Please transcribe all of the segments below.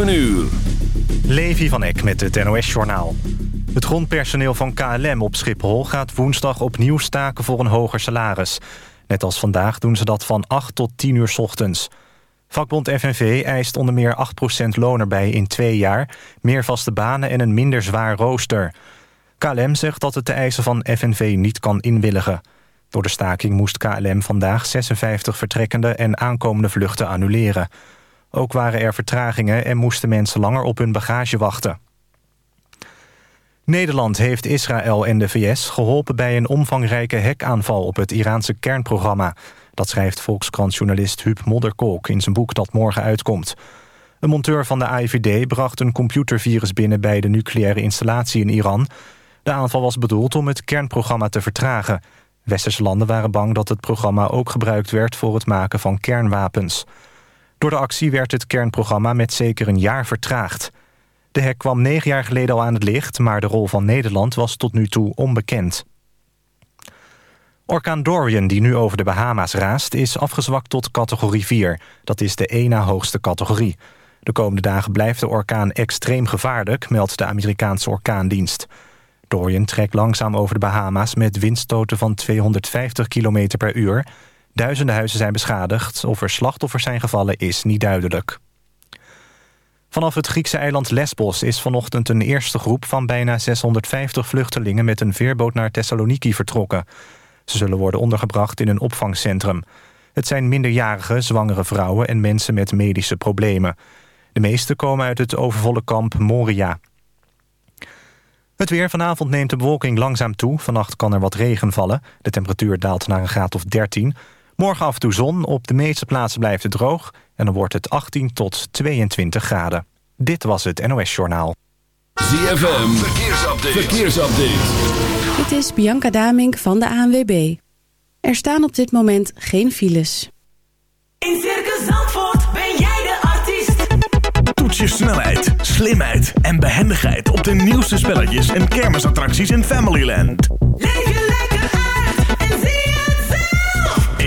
7 uur. Levi van Eck met het NOS-journaal. Het grondpersoneel van KLM op Schiphol gaat woensdag opnieuw staken voor een hoger salaris. Net als vandaag doen ze dat van 8 tot 10 uur ochtends. Vakbond FNV eist onder meer 8% loon erbij in twee jaar... meer vaste banen en een minder zwaar rooster. KLM zegt dat het de eisen van FNV niet kan inwilligen. Door de staking moest KLM vandaag 56 vertrekkende en aankomende vluchten annuleren. Ook waren er vertragingen en moesten mensen langer op hun bagage wachten. Nederland heeft Israël en de VS geholpen bij een omvangrijke hackaanval op het Iraanse kernprogramma. Dat schrijft Volkskrant-journalist Huub Modderkolk in zijn boek dat morgen uitkomt. Een monteur van de AIVD bracht een computervirus binnen bij de nucleaire installatie in Iran. De aanval was bedoeld om het kernprogramma te vertragen. Westerse landen waren bang dat het programma ook gebruikt werd voor het maken van kernwapens. Door de actie werd het kernprogramma met zeker een jaar vertraagd. De hek kwam negen jaar geleden al aan het licht... maar de rol van Nederland was tot nu toe onbekend. Orkaan Dorian, die nu over de Bahama's raast... is afgezwakt tot categorie 4. Dat is de één na hoogste categorie. De komende dagen blijft de orkaan extreem gevaarlijk... meldt de Amerikaanse orkaandienst. Dorian trekt langzaam over de Bahama's... met windstoten van 250 km per uur... Duizenden huizen zijn beschadigd. Of er slachtoffers zijn gevallen is niet duidelijk. Vanaf het Griekse eiland Lesbos is vanochtend een eerste groep... van bijna 650 vluchtelingen met een veerboot naar Thessaloniki vertrokken. Ze zullen worden ondergebracht in een opvangcentrum. Het zijn minderjarige, zwangere vrouwen en mensen met medische problemen. De meeste komen uit het overvolle kamp Moria. Het weer vanavond neemt de bewolking langzaam toe. Vannacht kan er wat regen vallen. De temperatuur daalt naar een graad of 13. Morgen af en toe zon. Op de meeste plaatsen blijft het droog. En dan wordt het 18 tot 22 graden. Dit was het NOS Journaal. ZFM, verkeersupdate. verkeersupdate. Dit is Bianca Damink van de ANWB. Er staan op dit moment geen files. In Circus Zandvoort ben jij de artiest. Toets je snelheid, slimheid en behendigheid... op de nieuwste spelletjes en kermisattracties in Familyland. Leef je lekker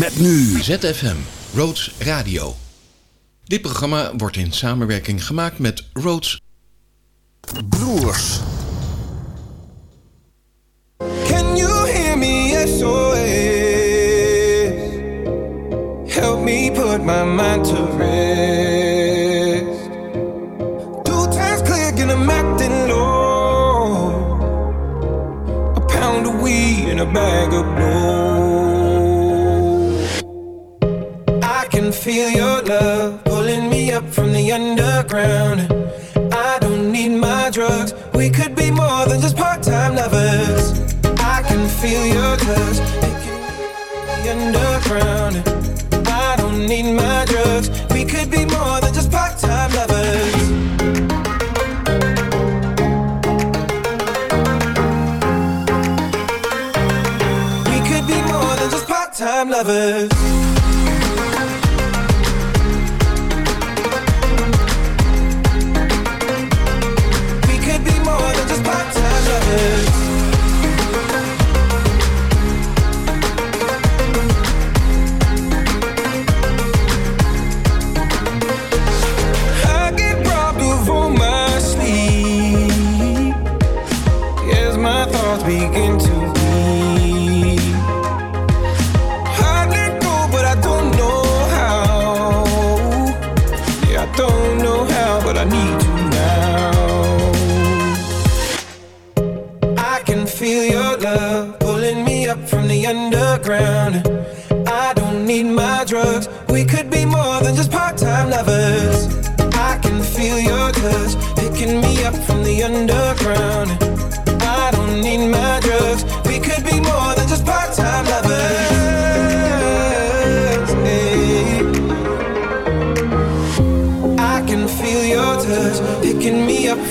Met nu ZFM, Roads Radio. Dit programma wordt in samenwerking gemaakt met Roads Broers. Can you hear me? SOS. Help me put my mind to rest. Two times click and I'm acting low. A pound of weed and a bag of blow. Can feel your love pulling me up from the underground. I don't need my drugs. We could be more than just part-time lovers. I can feel your touch. Can be underground. I don't need my drugs. We could be more than just part-time lovers. We could be more than just part-time lovers.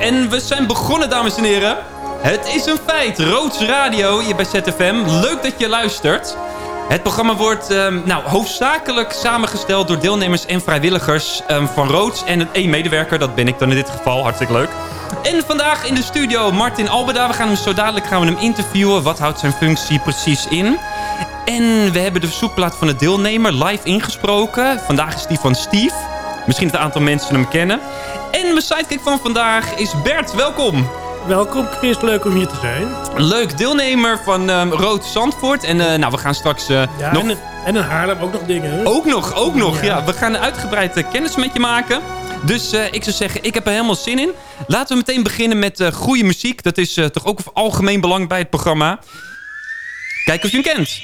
En we zijn begonnen, dames en heren. Het is een feit. Roods Radio hier bij ZFM. Leuk dat je luistert. Het programma wordt ehm, nou, hoofdzakelijk samengesteld door deelnemers en vrijwilligers ehm, van Roods. En één medewerker, dat ben ik dan in dit geval. Hartstikke leuk. En vandaag in de studio Martin Albeda. We gaan hem zo dadelijk gaan we hem interviewen. Wat houdt zijn functie precies in? En we hebben de verzoekplaat van de deelnemer live ingesproken. Vandaag is die van Steve. Misschien dat een aantal mensen hem kennen. En mijn sidekick van vandaag is Bert. Welkom. Welkom Chris, leuk om hier te zijn. Leuk, deelnemer van ehm, Rood Zandvoort. En eh, nou, we gaan straks eh, Ja, nog... en, in- en in Haarlem ook nog dingen. hè? Ook nog, ook nog. Ja. Ja. we gaan uitgebreid eh, kennis met je maken. Dus eh, ik zou zeggen, ik heb er helemaal zin in. Laten we meteen beginnen met eh, goede muziek. Dat is eh, toch ook van algemeen belang bij het programma. Kijk of je hem kent.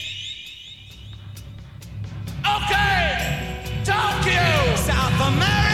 Tokyo, South America,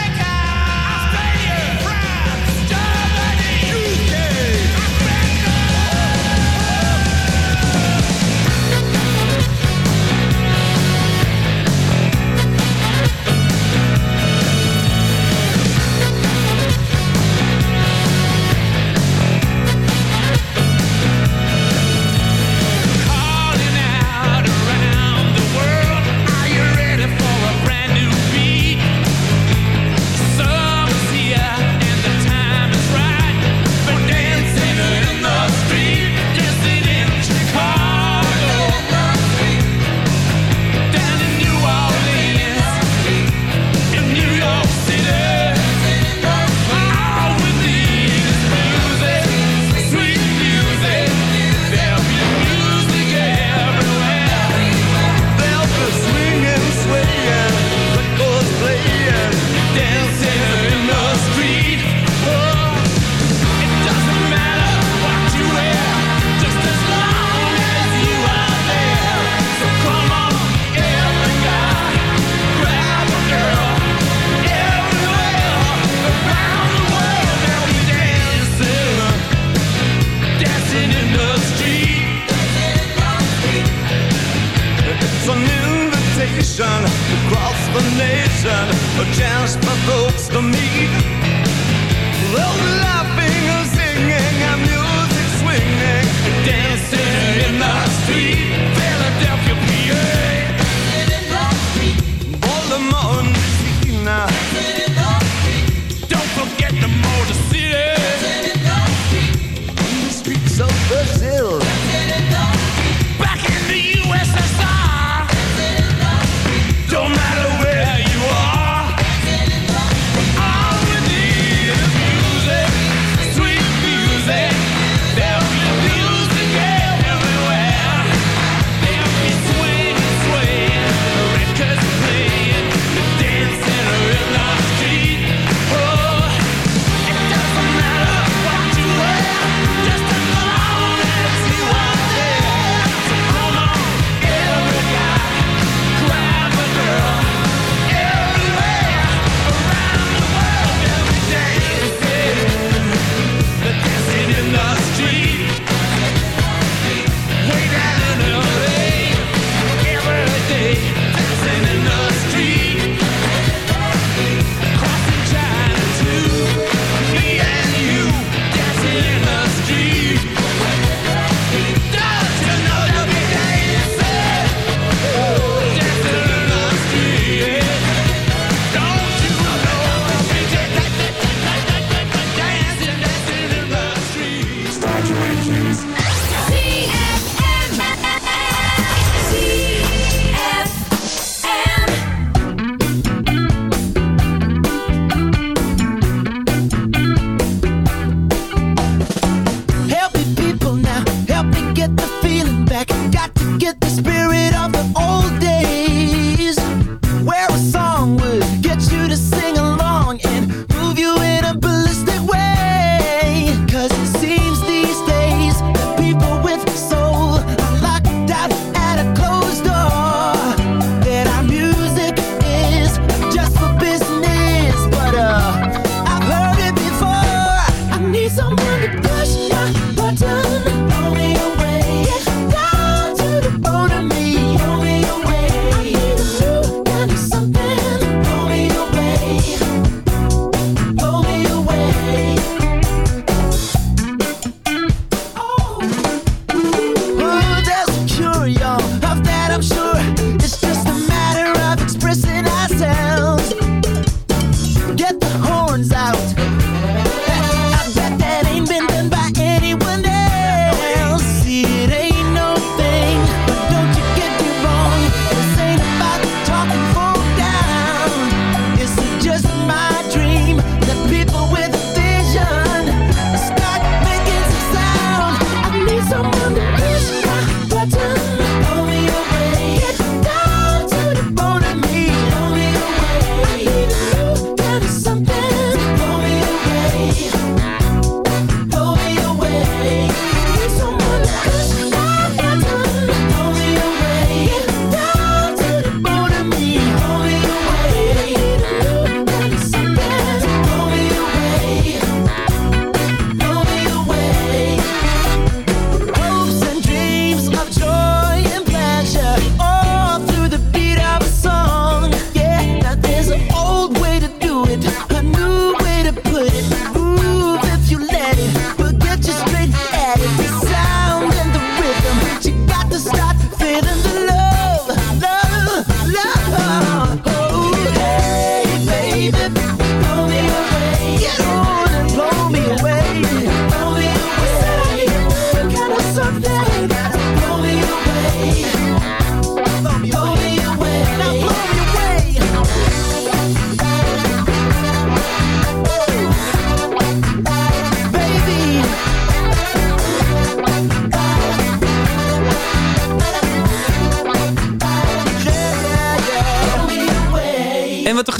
invitation across the nation, a chance for folks to meet. They'll laughing and singing and music swinging, Dancing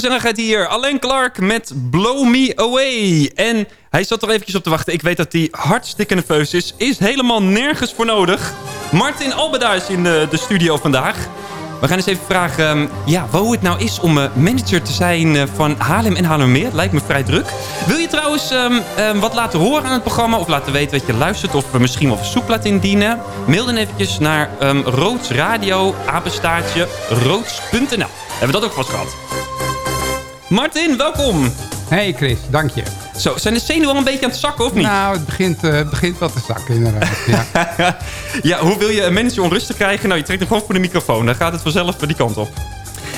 gezelligheid hier. Alain Clark met Blow Me Away. En hij zat er eventjes op te wachten. Ik weet dat hij hartstikke nerveus is. Is helemaal nergens voor nodig. Martin Albeda is in de, studio vandaag. We gaan eens even vragen ehm, ja, hoe het nou is om eh, manager te zijn eh, van Haarlem en Haarlemmermeer. Lijkt me vrij druk. Wil je trouwens ehm, ehm, wat laten horen aan het programma of laten weten wat je luistert of we misschien wel verzoek laten indienen? Mail dan eventjes naar roodsradio, apenstaartje, roods.nl. Hebben we dat ook vast gehad? Martin, welkom. Hey Chris, dank je. Zo, zijn de zenuwen al een beetje aan het zakken of niet? Nou, het begint, het begint wel te zakken inderdaad. Ja. ja, hoe wil je een manager onrustig krijgen? Nou, je trekt hem gewoon voor de microfoon. Dan gaat het vanzelf die kant op.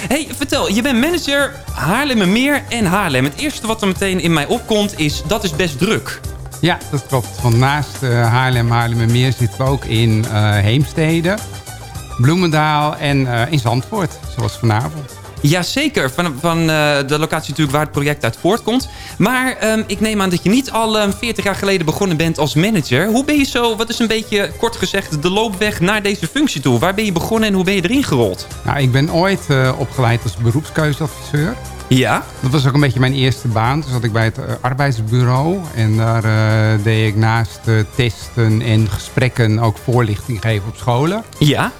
hey, vertel. Je bent manager Haarlemmermeer en Haarlem. Het eerste wat er meteen in mij opkomt is, dat is best druk. ja, dat klopt. Want naast uh, Haarlem, Haarlemmermeer zitten we ook in eh, Heemstede, Bloemendaal en in Zandvoort, zoals vanavond. Jazeker, van, van eh, de locatie natuurlijk waar het project uit voortkomt. Maar ehm, ik neem aan dat je niet al ehm, 40 jaar geleden begonnen bent als manager. Hoe ben je zo, wat is een beetje kort gezegd, de loopweg naar deze functie toe? Waar ben je begonnen en hoe ben je erin gerold? Nou, ik ben ooit eh, opgeleid als beroepskeuzeadviseur. Ja? Dat was ook een beetje mijn eerste baan. Toen zat ik bij het eh, arbeidsbureau. En daar deed ik naast testen en gesprekken ook voorlichting geven op scholen. Ja?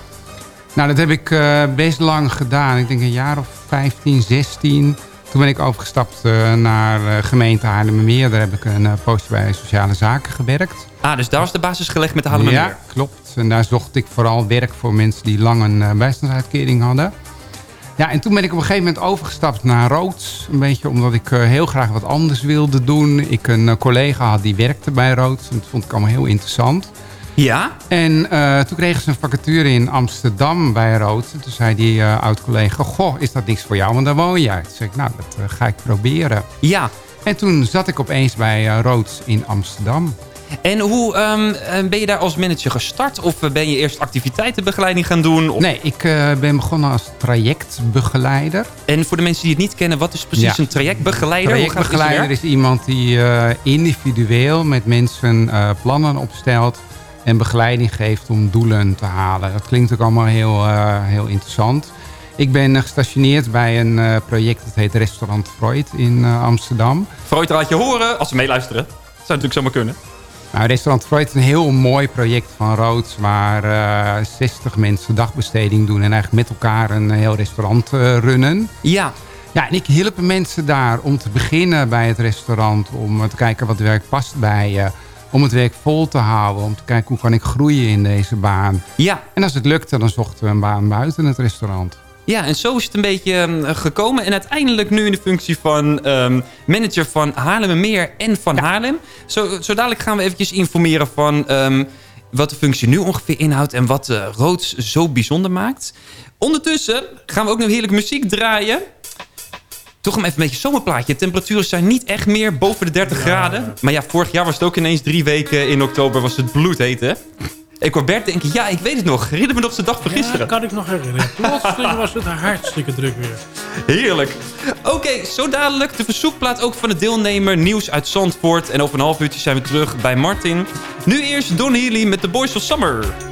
Nou, dat heb ik eh, best lang gedaan. Ik denk een jaar of 15, 16. Toen ben ik overgestapt eh, naar eh, gemeente Haarlemmermeer. Daar heb ik een uh, poosje bij sociale zaken gewerkt. Ah, dus daar was de basis gelegd met de Haarlemmermeer? Ja, klopt. En daar zocht ik vooral werk voor mensen die lang een uh, bijstandsuitkering hadden. Ja, en toen ben ik op een gegeven moment overgestapt naar Roods. Een beetje omdat ik uh, heel graag wat anders wilde doen. Ik een uh, collega had die werkte bij Roods. En dat vond ik allemaal heel interessant. Ja? En uh, toen kregen ze een vacature in Amsterdam bij Roods. En toen zei die uh, oud-collega, goh, is dat niks voor jou? Want daar woon jij. Toen zei ik, nou, dat uh, ga ik proberen. Ja. En toen zat ik opeens bij Roods in Amsterdam. En hoe um, ben je daar als manager gestart? Of ben je eerst activiteitenbegeleiding gaan doen? Of... Nee, ik uh, ben begonnen als trajectbegeleider. En voor de mensen die het niet kennen, wat is precies ja. een trajectbegeleider? Trajectbegeleider is iemand die uh, individueel met mensen uh, plannen opstelt en begeleiding geeft om doelen te halen. Dat klinkt ook allemaal heel, uh, heel interessant. Ik ben gestationeerd bij een uh, project dat heet Restaurant Freud in uh, Amsterdam. Freud laat je horen, als ze meeluisteren. Dat zou natuurlijk zomaar kunnen. Nou, Restaurant Freud is een heel mooi project van Roods... waar uh, 60 mensen dagbesteding doen... en eigenlijk met elkaar een heel restaurant runnen. Ja. Ja, en ik hielp mensen daar om te beginnen bij het restaurant... om te kijken wat werk past bij je om het werk vol te houden. Om te kijken hoe kan ik groeien in deze baan. Ja. En als het lukte, dan zochten we een baan buiten het restaurant. Ja, en zo is het een beetje um, gekomen. En uiteindelijk nu in de functie van um, manager van Haarlemmermeer en van ja. Haarlem. Zo, zo dadelijk gaan we eventjes informeren van um, wat de functie nu ongeveer inhoudt... en wat uh, Roods zo bijzonder maakt. Ondertussen gaan we ook nog heerlijk muziek draaien toch een even een beetje zomerplaatje. Temperaturen zijn niet echt meer boven de 30 graden. Maar ja, vorig jaar was het ook ineens drie weken in oktober was het bloedheet, hè? Ik hoor Bert denken, ja, ik weet het nog. Herinner me nog de dag van gisteren. Ja, kan ik nog herinneren. Plotseling was het hartstikke druk weer. Heerlijk. Oké, zo dadelijk de verzoekplaat ook van de deelnemer. Nieuws uit Zandvoort. En over een half uurtje zijn we terug bij Martin. Nu eerst Don Healy met The Boys of Summer.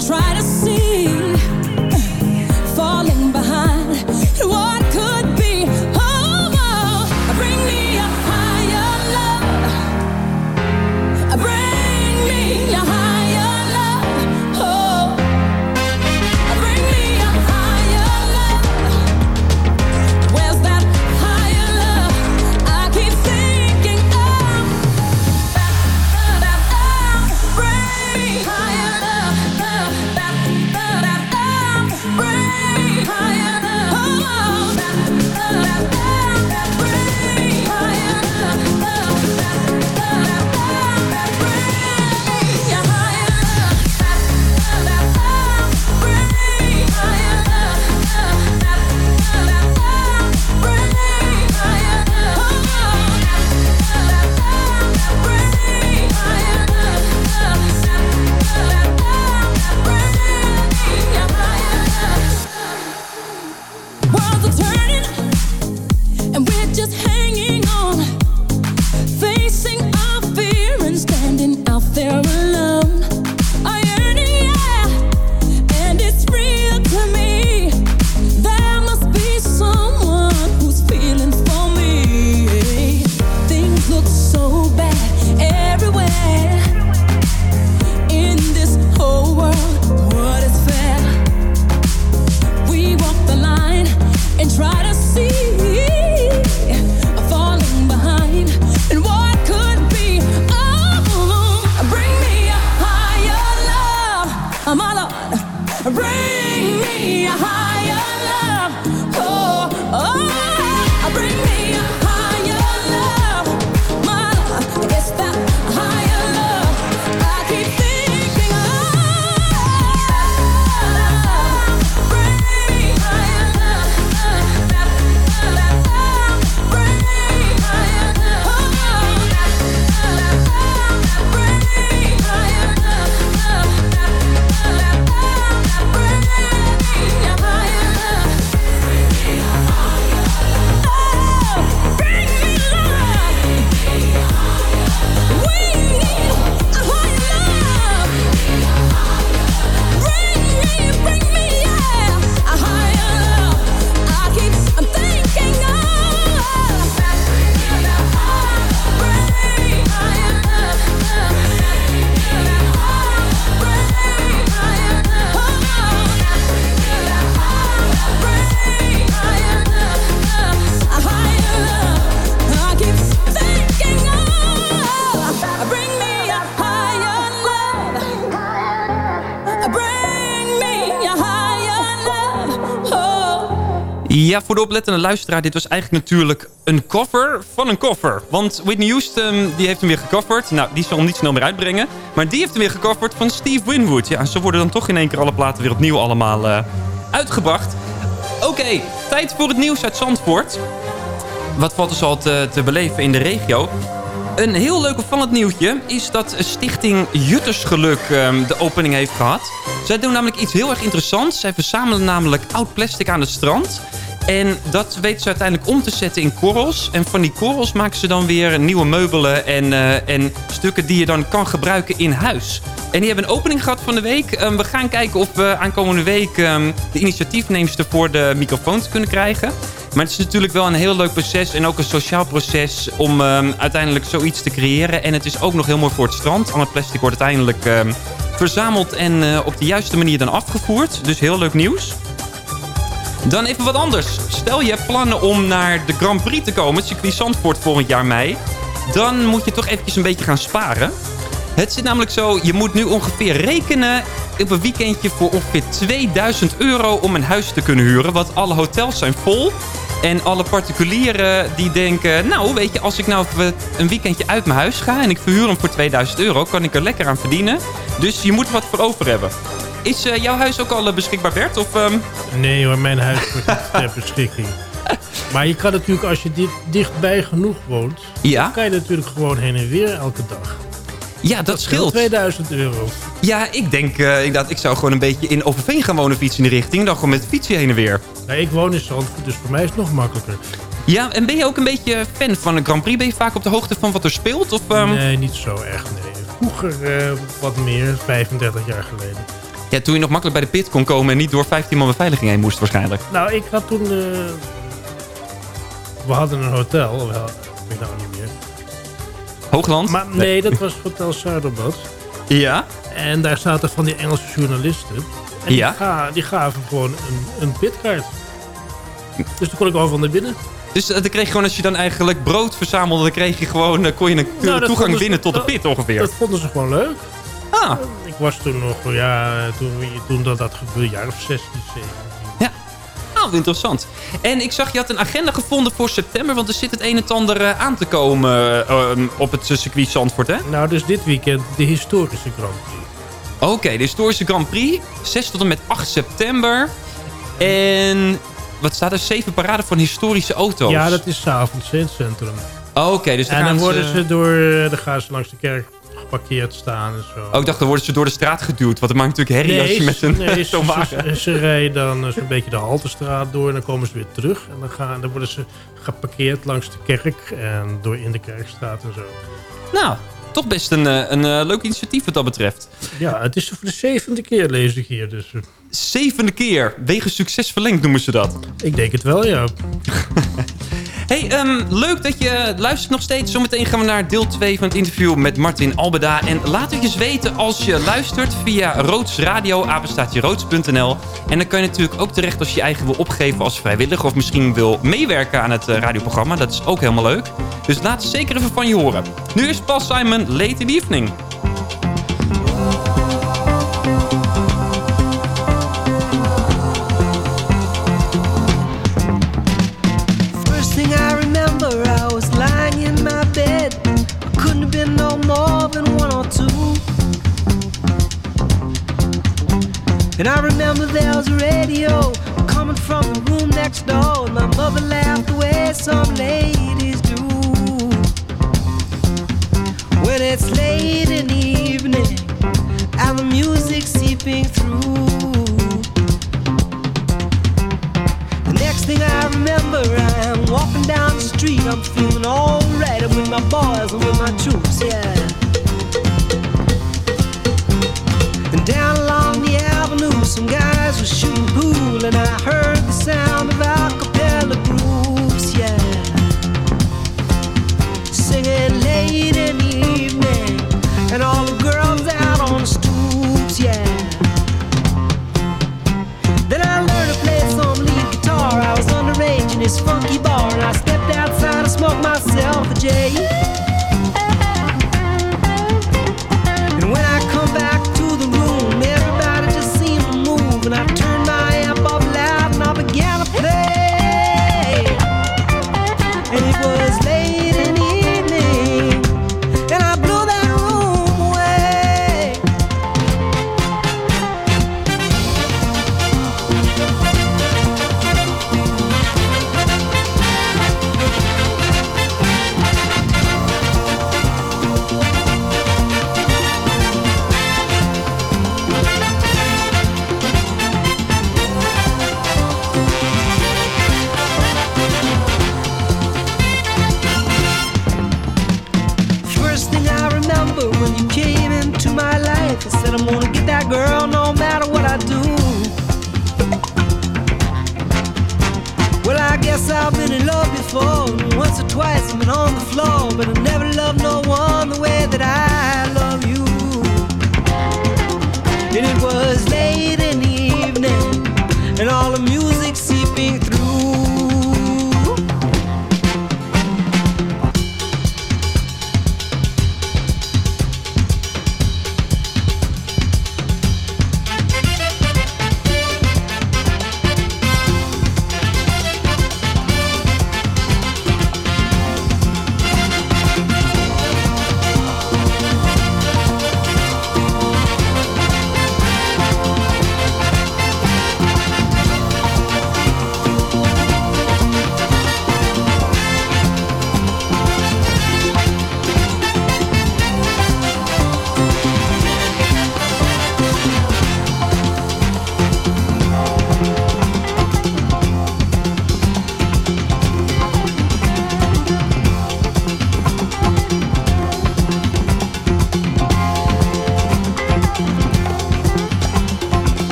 try to see Ja, voor de oplettende luisteraar, dit was eigenlijk natuurlijk een cover van een cover. Want Whitney Houston, die heeft hem weer gecoverd. Nou, die zal hem niet snel meer uitbrengen. Maar die heeft hem weer gecoverd van Steve Winwood. Ja, zo worden dan toch in één keer alle platen weer opnieuw allemaal eh, uitgebracht. Oké, tijd voor het nieuws uit Zandvoort. Wat valt dus al te, te beleven in de regio? Een heel leuk opvallend nieuwtje is dat Stichting Juttersgeluk ehm, de opening heeft gehad. Zij doen namelijk iets heel erg interessants. Zij verzamelen namelijk oud plastic aan het strand. En dat weten ze uiteindelijk om te zetten in korrels. En van die korrels maken ze dan weer nieuwe meubelen en, eh, en stukken die je dan kan gebruiken in huis. En die hebben een opening gehad van de week. Ehm, we gaan kijken of we aankomende week ehm, de initiatiefneemster voor de microfoon te kunnen krijgen. Maar het is natuurlijk wel een heel leuk proces en ook een sociaal proces om ehm, uiteindelijk zoiets te creëren. En het is ook nog heel mooi voor het strand. Al het plastic wordt uiteindelijk verzameld en eh, op de juiste manier dan afgevoerd. Dus heel leuk nieuws. Dan even wat anders. Stel je hebt plannen om naar de Grand Prix te komen, circuit Zandvoort volgend jaar mei. Dan moet je toch eventjes een beetje gaan sparen. Het zit namelijk zo, je moet nu ongeveer rekenen op een weekendje voor ongeveer 2000 euro om een huis te kunnen huren. Want alle hotels zijn vol. En alle particulieren die denken, nou weet je, als ik nou een weekendje uit mijn huis ga en ik verhuur hem voor 2000 euro, kan ik er lekker aan verdienen. Dus je moet wat voor over hebben. Is eh, jouw huis ook al eh, beschikbaar, Bert? Of, ehm, Nee hoor, mijn huis wordt niet ter beschikking. Maar je kan natuurlijk, als je dit dichtbij genoeg woont... Ja. dan kan je natuurlijk gewoon heen en weer elke dag. Ja, dat, scheelt. 2000 euro. Ja, ik denk eh, inderdaad, ik zou gewoon een beetje in Overveen gaan wonen fietsen in die richting. Dan gewoon met fietsen heen en weer. Nou, ik woon in Zandvoort, dus voor mij is het nog makkelijker. Ja, en ben je ook een beetje fan van de Grand Prix? Ben je vaak op de hoogte van wat er speelt? Of, ehm, Nee, niet zo echt, nee. Vroeger wat meer, 35 jaar geleden. Ja, toen je nog makkelijk bij de pit kon komen en niet door 15 man beveiliging heen moest waarschijnlijk. Nou, ik had toen... eh, we hadden een hotel. Wel, ik weet nou niet meer. Hoogland? Maar nee, dat was Hotel Zuiderbad. Ja? En daar zaten van die Engelse journalisten. En Ja? die, ga, die gaven gewoon een, een pitkaart. Dus toen kon ik overal naar binnen. Dus eh, dan kreeg je gewoon, als je dan eigenlijk brood verzamelde, dan kreeg je gewoon, eh, kon je een Nou, toegang ze- binnen tot de pit ongeveer. Dat vonden ze gewoon leuk. Ah. Ik was toen nog, ja, toen, toen dat, dat gebeurde, een jaar of 16, 17. Nou, interessant. En ik zag, je had een agenda gevonden voor september, want er zit het een en ander eh, aan te komen eh, ehm, op het eh, circuit Zandvoort, hè? Nou, dus dit weekend de historische Grand Prix. Oké, de historische Grand Prix, 6 tot en met 8 september. En wat staat er? Zeven parade van historische auto's. Ja, dat is s'avonds in het centrum. Oké, dus dan en dan worden ze... door, dan gaan ze langs de kerk geparkeerd staan en zo. Oh, ik dacht, dan worden ze door de straat geduwd. Want het maakt natuurlijk herrie als je met een nee, zo'n wagen... ze, ze rijden dan eh, zo'n beetje de Haltestraat door en dan komen ze weer terug. En dan, gaan, dan worden ze geparkeerd langs de kerk en door in de kerkstraat en zo. Nou, toch best een, eh, een eh, leuk initiatief wat dat betreft. Ja, het is voor de zevende keer lees ik hier. Dus Zevende keer. Wegen succes verlengd noemen ze dat. ik denk het wel, ja. Hey, ehm, leuk dat je luistert nog steeds. Zometeen gaan we naar deel 2 van het interview met Martin Albeda. En laat het eens weten als je luistert via Roods Radio, roods.nl. En dan kan je natuurlijk ook terecht als je je eigen wil opgeven als vrijwilliger... of misschien wil meewerken aan het eh, radioprogramma. Dat is ook helemaal leuk. Dus laat zeker even van je horen. Nu is Paul Simon Late in the Evening. And I remember there was a radio coming from the room next door. And my mother laughed the way some ladies do. When it's late in the evening and the music seeping through. The next thing I remember, I'm walking down the street. I'm feeling alright. I'm with my boys and with my troops, yeah. And down guys were shooting pool, and I heard the sound of a cappella groups, yeah. Singing late in the evening, and all the girls out on the stoops, yeah. Then I learned to play some lead guitar. I was underage in this funky bar, and I stepped outside and smoked myself a J.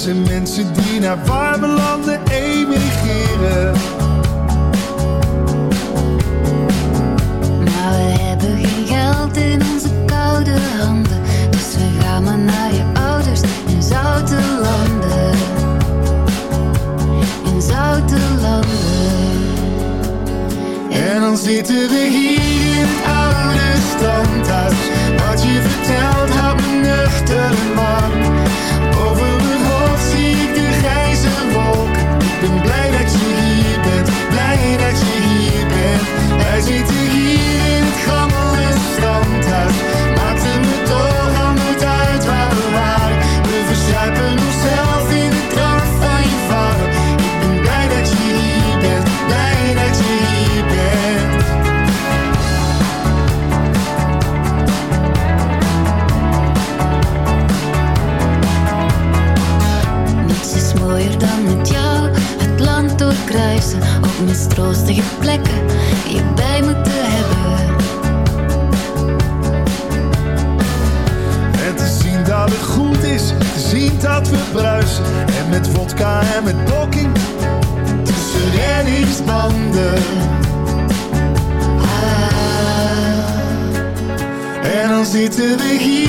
zijn mensen die naar warme landen troostige plekken je bij me te hebben. En te zien dat het goed is, te zien dat we bruisen. En met vodka en met poking tussen reddingsbanden. Ah. En dan zitten we hier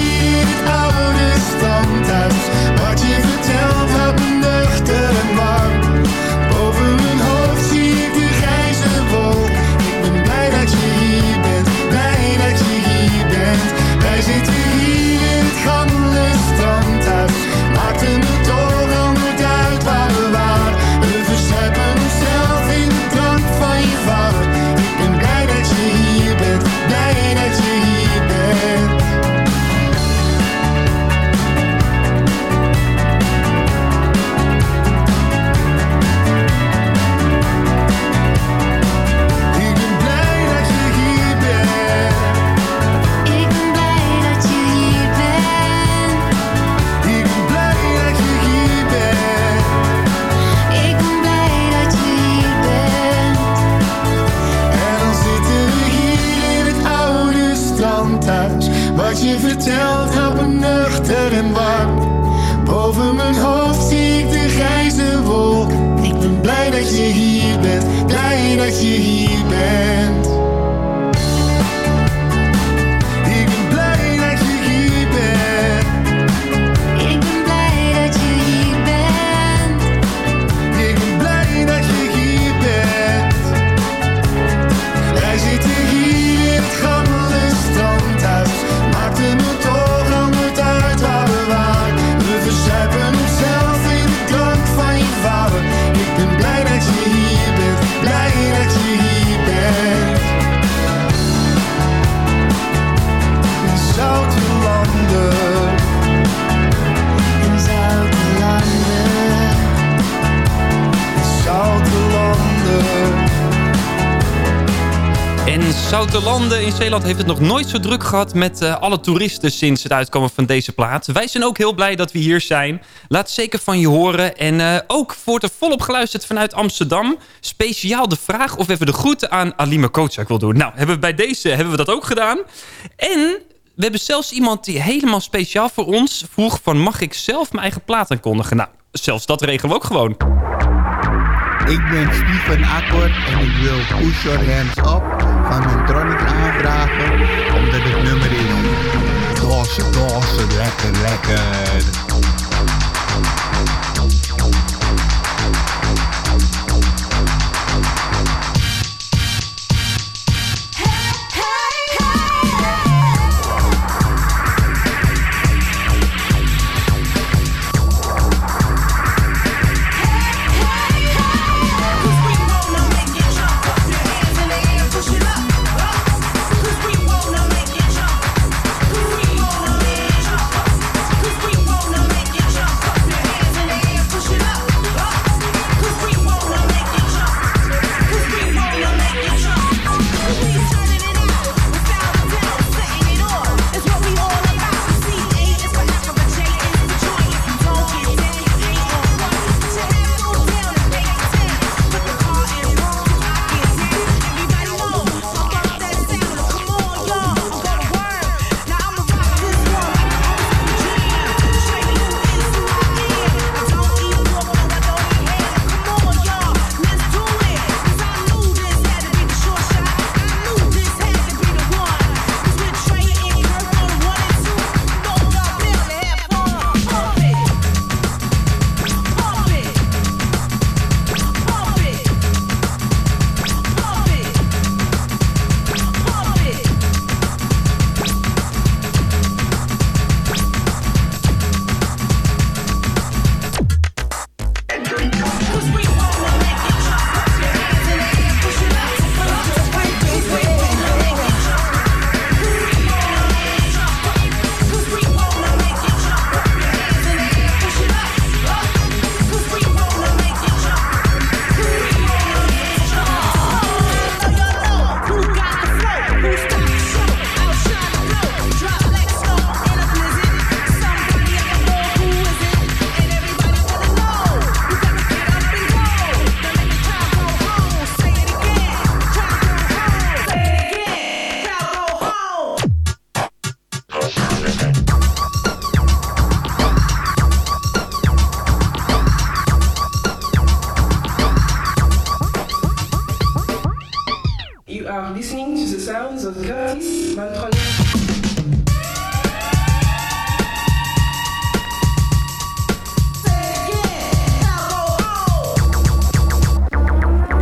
De landen in Zeeland heeft het nog nooit zo druk gehad met eh, alle toeristen sinds het uitkomen van deze plaat. Wij zijn ook heel blij dat we hier zijn. Laat zeker van je horen. En eh, ook voor er volop geluisterd vanuit Amsterdam. Speciaal de vraag of even de groeten aan Alima Kootsak wil doen. Nou, hebben we bij deze hebben we dat ook gedaan. En we hebben zelfs iemand die helemaal speciaal voor ons vroeg van mag ik zelf mijn eigen plaat aankondigen? Nou, zelfs dat regelen we ook gewoon. Ik ben Steven Akkord en ik wil Push Your Hands Up van mijn tronic aanvragen, omdat het nummer is. Klasse, klasse, lekker, lekker.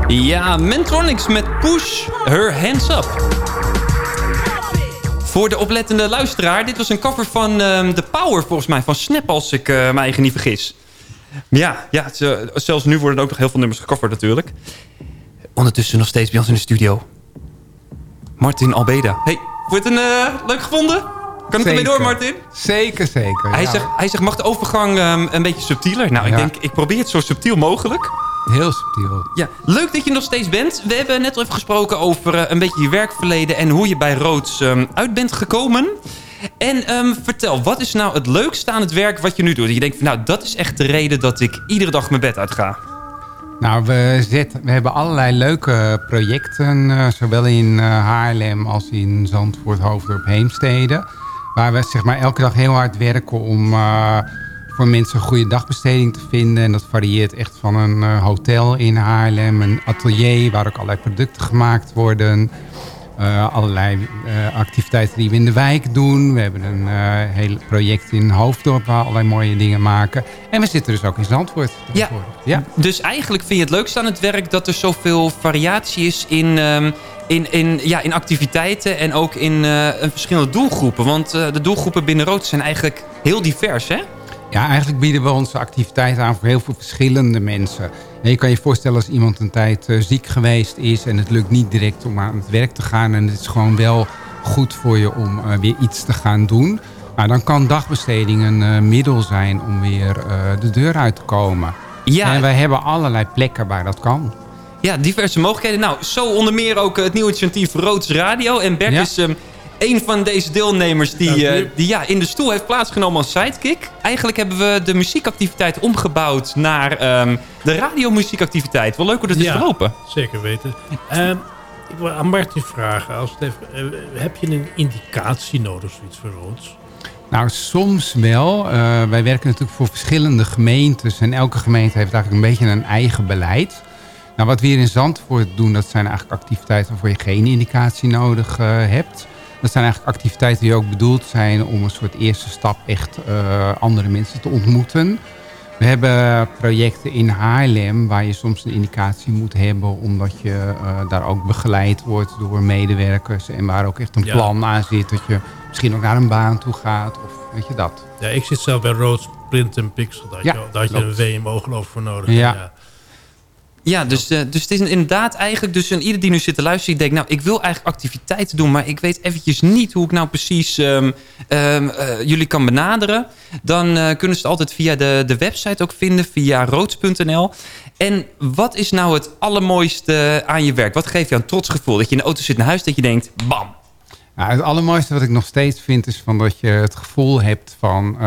Ja, Mentronics met Push Her Hands Up. Voor de oplettende luisteraar, dit was een cover van ehm The Power volgens mij, van Snap als ik eh, me eigen niet vergis. Ja, ja het, zelfs nu worden er ook nog heel veel nummers gecoverd natuurlijk. Ondertussen nog steeds bij ons in de studio. Martin Albeda. Hey, wordt het een eh, leuk gevonden? Kan ik ermee door, Martin? Zeker, zeker. Hij, ja. zegt, hij zegt, mag de overgang ehm, een beetje subtieler? Nou, ik denk, ik probeer het zo subtiel mogelijk. Heel subtiel. Ja, leuk dat je nog steeds bent. We hebben net al even gesproken over eh, een beetje je werkverleden... en hoe je bij Roods ehm, uit bent gekomen. En ehm, vertel, wat is nou het leukste aan het werk wat je nu doet? Dat je denkt, van, nou, dat is echt de reden dat ik iedere dag mijn bed uit ga. Nou, we, zetten, we hebben allerlei leuke projecten, eh, zowel in eh, Haarlem als in Zandvoort, Hoofddorp, Heemstede. Waar we zeg maar, elke dag heel hard werken om voor mensen een goede dagbesteding te vinden. En dat varieert echt van een eh, hotel in Haarlem, een atelier waar ook allerlei producten gemaakt worden. Eh, allerlei eh, activiteiten die we in de wijk doen. We hebben een heel project in Hoofddorp waar we allerlei mooie dingen maken. En we zitten dus ook in Zandvoort. Ja. ja. Dus eigenlijk vind je het leukste aan het werk... dat er zoveel variatie is in, ehm, in, in, ja, in activiteiten... en ook in een verschillende doelgroepen. Want de doelgroepen binnen Roods zijn eigenlijk heel divers, hè? Ja, eigenlijk bieden we onze activiteiten aan voor heel veel verschillende mensen. En je kan je voorstellen als iemand een tijd eh, ziek geweest is... en het lukt niet direct om aan het werk te gaan... en het is gewoon wel goed voor je om eh, weer iets te gaan doen... Maar dan kan dagbesteding een eh, middel zijn om weer de deur uit te komen. Ja. En wij hebben allerlei plekken waar dat kan. Ja, diverse mogelijkheden. Nou, zo onder meer ook het nieuwe initiatief Roods Radio. En Bert Ja. is ehm, een van deze deelnemers die, eh, die ja, in de stoel heeft plaatsgenomen als sidekick. Eigenlijk hebben we de muziekactiviteit omgebouwd naar ehm, de radiomuziekactiviteit. Wel leuk hoe dat is Ja, verlopen. Zeker weten. Ehm, ik wil aan Martin vragen. Als het even, eh, heb je een indicatie nodig, zoiets voor ons? Nou, soms wel. Eh, wij werken natuurlijk voor verschillende gemeentes. En elke gemeente heeft eigenlijk een beetje een eigen beleid. Nou, wat we hier in Zandvoort doen, dat zijn eigenlijk activiteiten waarvoor je geen indicatie nodig eh, hebt. Dat zijn eigenlijk activiteiten die ook bedoeld zijn om een soort eerste stap echt eh, andere mensen te ontmoeten. We hebben projecten in Haarlem waar je soms een indicatie moet hebben... omdat je eh, daar ook begeleid wordt door medewerkers... en waar ook echt een Ja. plan aan zit dat je misschien ook naar een baan toe gaat of weet je dat. Ja, ik zit zelf bij Roods Print en Pixel. Daar, Ja, je, daar had je een WMO geloof ik voor nodig. Ja. Ja, dus, eh, dus het is inderdaad eigenlijk... Dus een ieder die nu zit te luisteren, die denkt... nou, ik wil eigenlijk activiteiten doen... maar ik weet eventjes niet hoe ik nou precies ehm, ehm, eh, jullie kan benaderen. Dan eh, kunnen ze het altijd via de, de website ook vinden... via roods.nl. En wat is nou het allermooiste aan je werk? Wat geeft je een trots gevoel? Dat je in de auto zit naar huis, dat je denkt... bam, Nou, het allermooiste wat ik nog steeds vind is van dat je het gevoel hebt van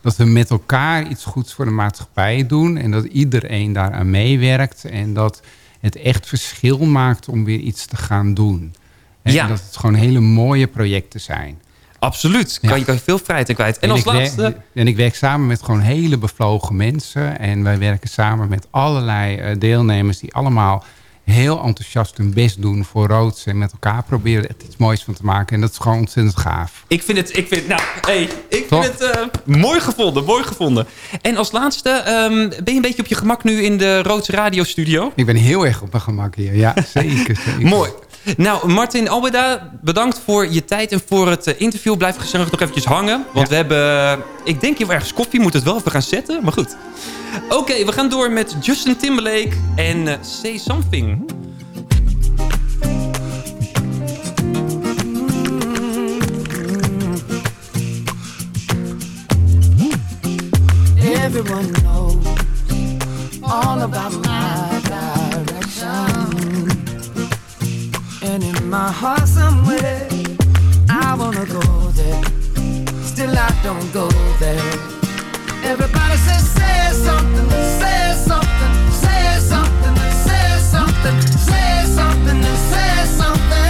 dat we met elkaar iets goeds voor de maatschappij doen en dat iedereen daaraan meewerkt en dat het echt verschil maakt om weer iets te gaan doen. En Ja. dat het gewoon hele mooie projecten zijn. Absoluut. Kan, je, kan je veel vrijheid kwijt. En, als werk- laatste... en ik werk samen met gewoon hele bevlogen mensen. En wij werken samen met allerlei eh, deelnemers die allemaal heel enthousiast hun best doen voor Roods. En met elkaar proberen er echt iets moois van te maken. En dat is gewoon ontzettend gaaf. Ik vind het, ik vind, nou, hey, ik Toch? vind het eh, mooi gevonden, mooi gevonden. En als laatste, ehm, ben je een beetje op je gemak nu in de Roods radiostudio? Ik ben heel erg op mijn gemak hier. Ja, zeker. zeker. Mooi. Nou, Martin Albeda, bedankt voor je tijd en voor het eh, interview. Blijf gezellig nog eventjes hangen. Want we hebben, eh, ik denk heel ergens koffie, moet het wel even gaan zetten. Maar goed. Oké, we gaan door met Justin Timberlake en eh, Say Something. Everyone knows all about my my heart somewhere, I wanna go there. Still I don't go there. Everybody says, say something, say something, say something, say something, say something, and say something.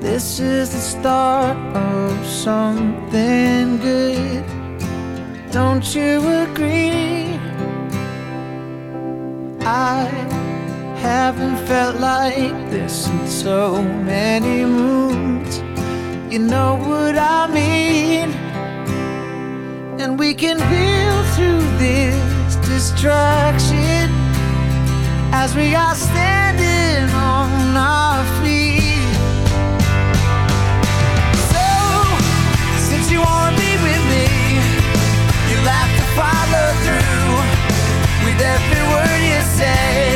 This is the start of something good. Don't you agree? I haven't felt like this in so many moons. You know what I mean? And we can build through this distraction as we are standing on our every word you say.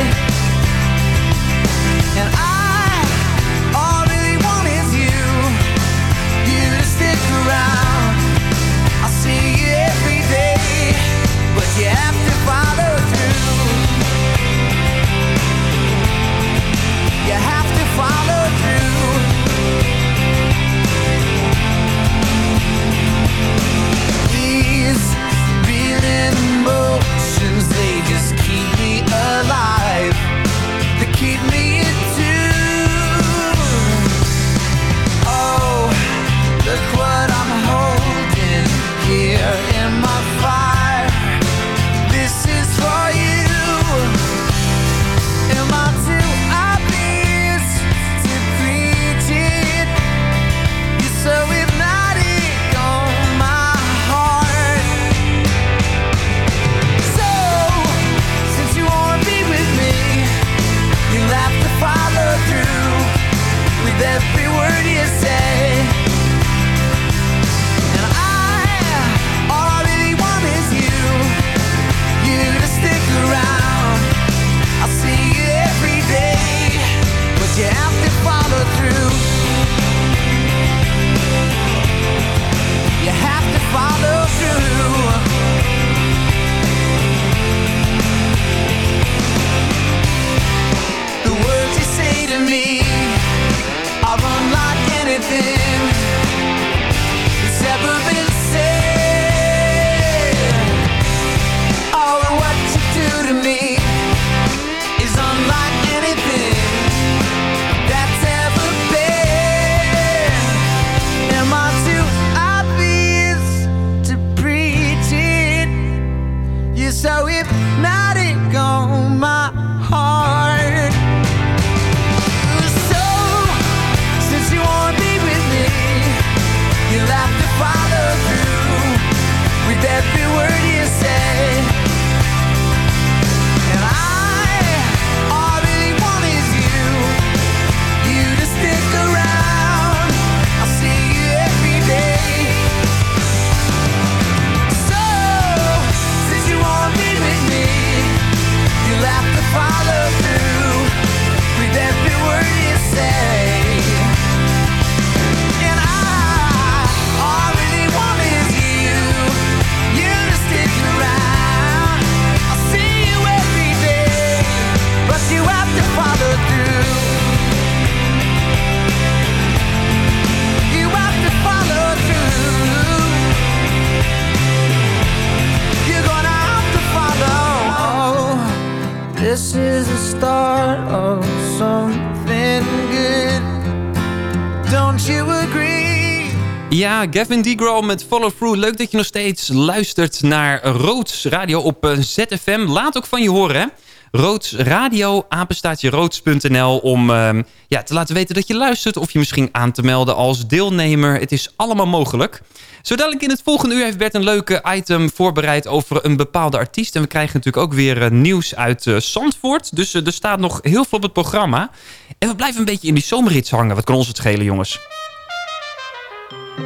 Ja, Gavin DeGraw met Follow Through. Leuk dat je nog steeds luistert naar Roods Radio op eh, ZFM. Laat ook van je horen, hè? Roods Radio, apenstaatje roods.nl... om ehm, ja, te laten weten dat je luistert... of je misschien aan te melden als deelnemer. Het is allemaal mogelijk. Zo dadelijk in het volgende uur heeft Bert een leuke item voorbereid... over een bepaalde artiest. En we krijgen natuurlijk ook weer eh, nieuws uit eh, Zandvoort. Dus er staat nog heel veel op het programma. En we blijven een beetje in die zomerrits hangen. Wat kan ons het schelen, jongens?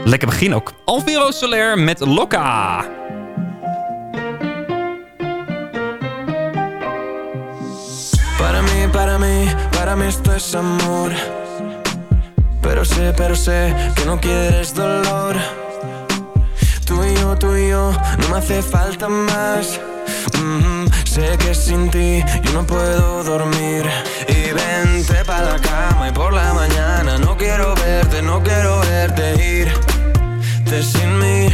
Lekker begin ook. Alvaro Soler met Loka. Para mí, para mí, para mí esto es amor. Pero sé, pero sé que no quieres dolor. Tú y yo, tú y yo, no me hace falta más. Mhm, Sé que sin ti yo no puedo dormir. Y vente pa' la cama y por la mañana no quiero verte, no quiero verte irte sin mí.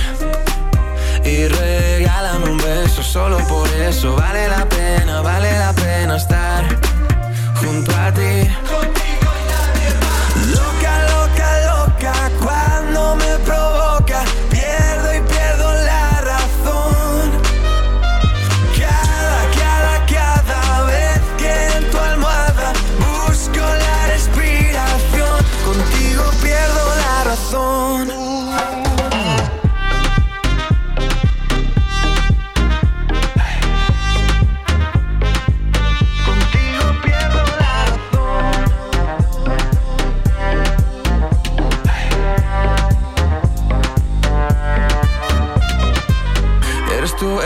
Y regálame un beso, solo por eso vale la pena, vale la pena estar junto a ti. Loca, loca, loca, cuando me provoca,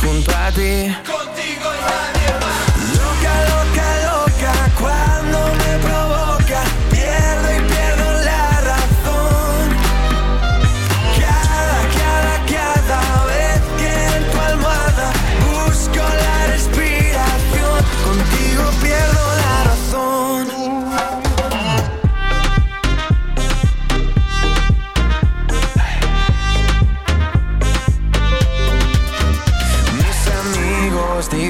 junto a ti. Contigo y nadie más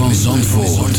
Van Zandvoort.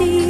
see